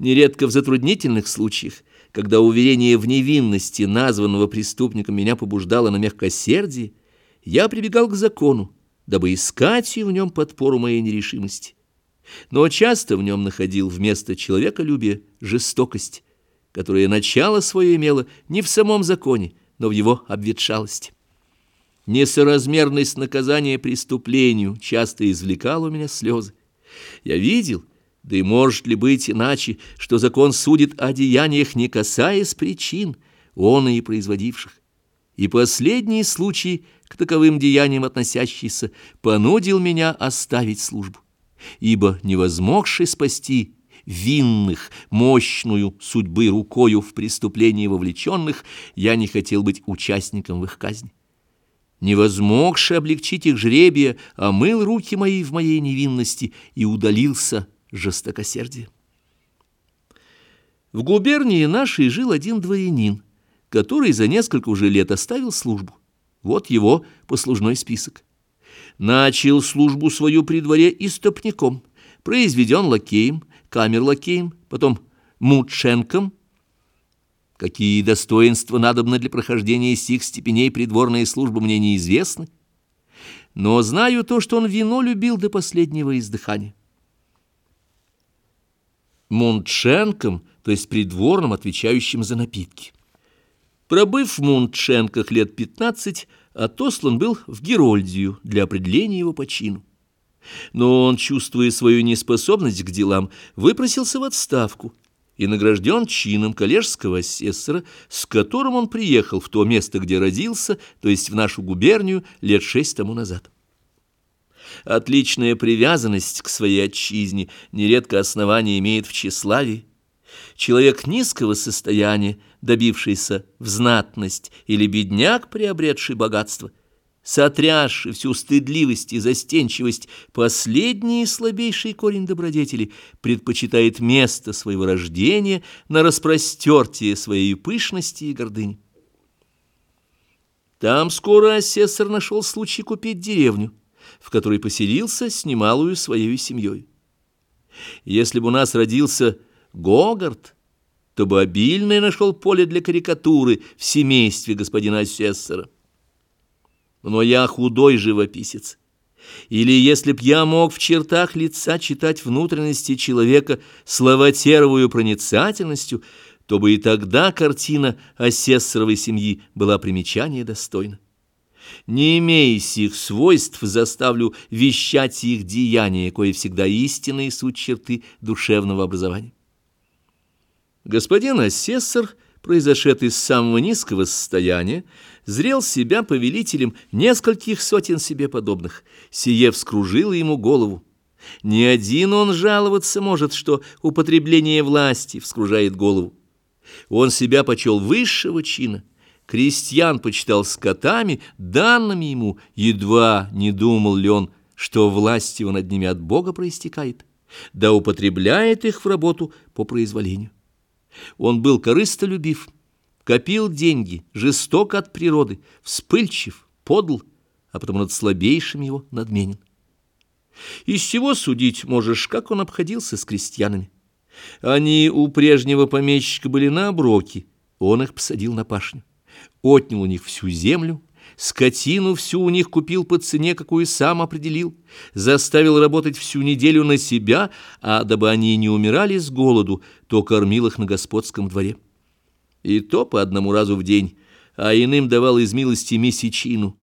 Нередко в затруднительных случаях, когда уверение в невинности названного преступника меня побуждало на мягкосердие, я прибегал к закону, дабы искать и в нем подпору моей нерешимости. Но часто в нем находил вместо человеколюбия жестокость, которая начало свое имела не в самом законе, но в его обветшалости. Несоразмерность наказания преступлению часто извлекала у меня слезы. Я видел, да и может ли быть иначе, что закон судит о деяниях, не касаясь причин, он и производивших. И последний случай, к таковым деяниям относящийся, понудил меня оставить службу. Ибо невозмогший спасти винных, мощную судьбы рукою в преступлении вовлеченных, я не хотел быть участником в их казни. Невозмогший облегчить их жребия, омыл руки мои в моей невинности и удалился жестокосердие. В губернии нашей жил один дворянин, который за несколько уже лет оставил службу. Вот его послужной список. Начал службу свою при дворе истопником, произведен лакеем, камер-лакеем, потом мутшенком. Какие достоинства надобны для прохождения сих степеней придворной службы мне неизвестны, но знаю то, что он вино любил до последнего издыхания. Мунтшенком, то есть придворным, отвечающим за напитки. Пробыв в Мунтшенках лет пятнадцать, отослан был в Герольдию для определения его по чину. Но он, чувствуя свою неспособность к делам, выпросился в отставку и награжден чином коллежского асессора, с которым он приехал в то место, где родился, то есть в нашу губернию, лет шесть тому назад. Отличная привязанность к своей отчизне нередко основание имеет в тщеславии. Человек низкого состояния, добившийся в знатность, или бедняк, приобретший богатство, сотрясший всю стыдливость и застенчивость, последний и слабейший корень добродетели, предпочитает место своего рождения на распростертие своей пышности и гордыни. Там скоро асессор нашел случай купить деревню в которой поселился с немалую своей семьей. Если бы у нас родился Гогарт, то бы обильное нашел поле для карикатуры в семействе господина асессора. Но я худой живописец. Или если б я мог в чертах лица читать внутренности человека словотеровую проницательностью, то бы и тогда картина асессоровой семьи была примечания достойна не имея сих свойств, заставлю вещать их деяния, кое всегда истинные суть черты душевного образования. Господин асессор, произошед из самого низкого состояния, зрел себя повелителем нескольких сотен себе подобных. Сие вскружило ему голову. Не один он жаловаться может, что употребление власти вскружает голову. Он себя почел высшего чина, крестьян почитал скотами, данными ему, едва не думал ли он, что власть его над ними от Бога проистекает, да употребляет их в работу по произволению. Он был корыстолюбив, копил деньги, жесток от природы, вспыльчив, подл, а потом над слабейшим его надменен. Из всего судить можешь, как он обходился с крестьянами. Они у прежнего помещика были на оброке, он их посадил на пашню отнял у них всю землю, скотину всю у них купил по цене, какую сам определил, заставил работать всю неделю на себя, а дабы они не умирали с голоду, то кормил их на господском дворе. И то по одному разу в день, а иным давал из милости месячину,